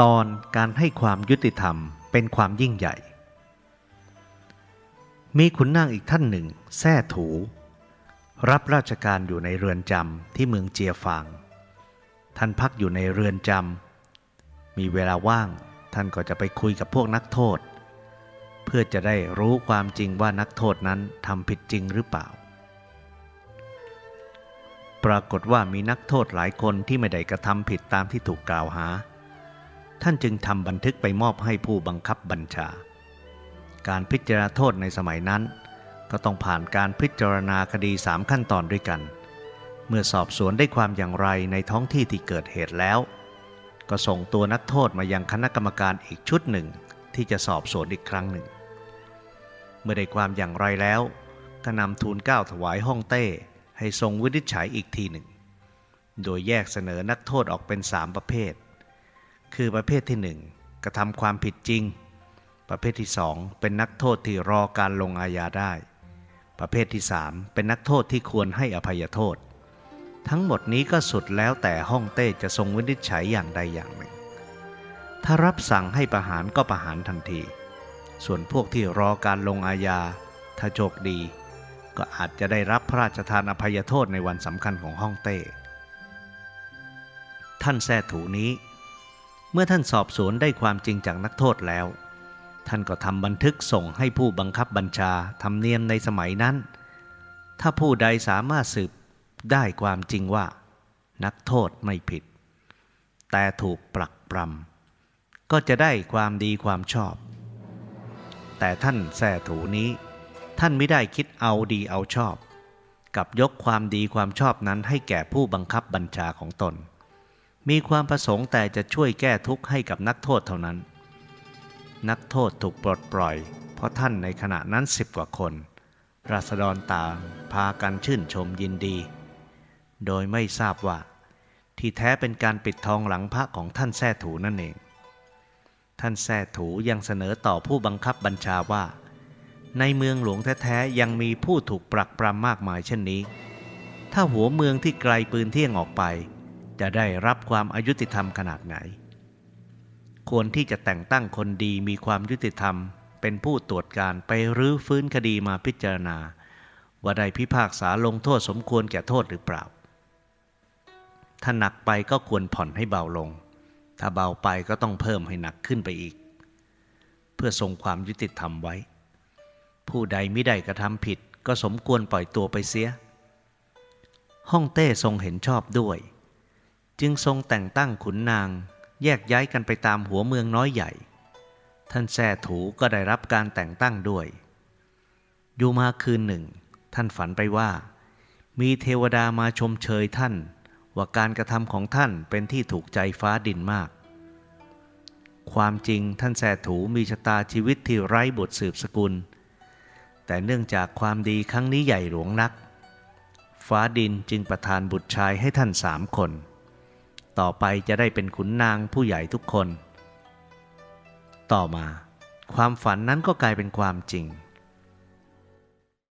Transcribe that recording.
ตอนการให้ความยุติธรรมเป็นความยิ่งใหญ่ มีขุนนางอีกท่านหนึ่ง แท่ถู รับราชการอยู่ในเรือนจำที่เมืองเจียฟาง ท่านพักอยู่ในเรือนจำ มีเวลาว่างท่านก็จะไปคุยกับพวกนักโทษ เพื่อจะได้รู้ความจริงว่านักโทษนั้นทำผิดจริงหรือเปล่า ปรากฏว่ามีนักโทษหลายคนที่ไม่ได้กระทำผิดตามที่ถูกกล่าวหา ท่านจึงทำบันทึกไปมอบให้ผู้บังคับบัญชา การพิจารณาโทษในสมัยนั้น ก็ต้องผ่านการพิจารณาคดีสามขั้นตอนด้วยกัน เมื่อสอบสวนได้ความอย่างไรในท้องที่ที่เกิดเหตุแล้ว ก็ส่งตัวนักโทษมายังคณะกรรมการอีกชุดหนึ่งที่จะสอบสวนอีกครั้งหนึ่ง เมื่อได้ความอย่างไรแล้วก็นำทูลเกล้าถวายห้องเต้ให้ทรงวินิจฉัยอีกทีหนึ่ง โดยแยกเสนอนักโทษออกเป็นสามประเภท คือประเภทที่หนึ่งกระทำความผิดจริง ประเภทที่สองเป็นนักโทษที่รอการลงอาญาได้ ประเภทที่สามเป็นนักโทษที่ควรให้อภัยโทษ ทั้งหมดนี้ก็สุดแล้วแต่ห้องเต้จะทรงวินิจฉัยอย่างใดอย่างหนึ่ง ถ้ารับสั่งให้ประหารก็ประหารทันที ส่วนพวกที่รอการลงอาญาถ้าโชคดี ก็อาจจะได้รับพระราชทานอภัยโทษในวันสำคัญของห้องเต้ท่านแท้ถูนี้ เมื่อท่านสอบสวนได้ความจริงจากนักโทษแล้ว ท่านก็ทำบันทึกส่งให้ผู้บังคับบัญชาทำเนียมในสมัยนั้น ถ้าผู้ใดสามารถสืบได้ความจริงว่า นักโทษไม่ผิด แต่ถูกปรักปรำก็จะได้ความดีความชอบ แต่ท่านแท้ถูนี้ ท่านไม่ได้คิดเอาดีเอาชอบ กับยกความดีความชอบนั้นให้แก่ผู้บังคับบัญชาของตน มีความประสงค์แต่จะช่วยแก้ทุกข์ให้กับนักโทษเท่านั้น นักโทษถูกปลดปล่อย เพราะท่านในขณะนั้นสิบกว่าคน ราษฎรต่างพากันชื่นชมยินดี โดยไม่ทราบว่า ที่แท้เป็นการปิดทองหลังพระของท่านแท้ถูนั่นเอง ท่านแท้ถูยังเสนอต่อผู้บังคับบัญชาว่า ในเมืองหลวงแท้ๆยังมีผู้ถูกปรักปรำมากมายเช่นนี้ ถ้าหัวเมืองที่ไกลปืนเที่ยงออกไป จะได้รับความอายุติธรรมขนาดไหน ควรที่จะแต่งตั้งคนดีมีความยุติธรรม เป็นผู้ตรวจการไปรื้อฟื้นคดีมาพิจารณา ว่าได้พิพากษาลงโทษสมควรแก่โทษหรือเปล่า ถ้าหนักไปก็ควรผ่อนให้เบาลง ถ้าเบาไปก็ต้องเพิ่มให้หนักขึ้นไปอีก เพื่อทรงความยุติธรรมไว้ ผู้ใดไม่ได้กระทำผิดก็สมควรปล่อยตัวไปเสีย ห้องเต้ทรงเห็นชอบด้วย จึงทรงแต่งตั้งขุนนาง แยกย้ายกันไปตามหัวเมืองน้อยใหญ่ ท่านแท่ถูก็ได้รับการแต่งตั้งด้วย อยู่มาคืนหนึ่ง ท่านฝันไปว่า มีเทวดามาชมเชยท่าน ว่าการกระทำของท่านเป็นที่ถูกใจฟ้าดินมาก ความจริงท่านแท่ถูมีชะตาชีวิตที่ไร้บทสืบสกุล แต่เนื่องจากความดีครั้งนี้ใหญ่หลวงนัก ฟ้าดินจึงประทานบุตรชายให้ท่านสามคน ต่อไปจะได้เป็นขุนนางผู้ใหญ่ทุกคน ต่อมา ความฝันนั้นก็กลายเป็นความจริง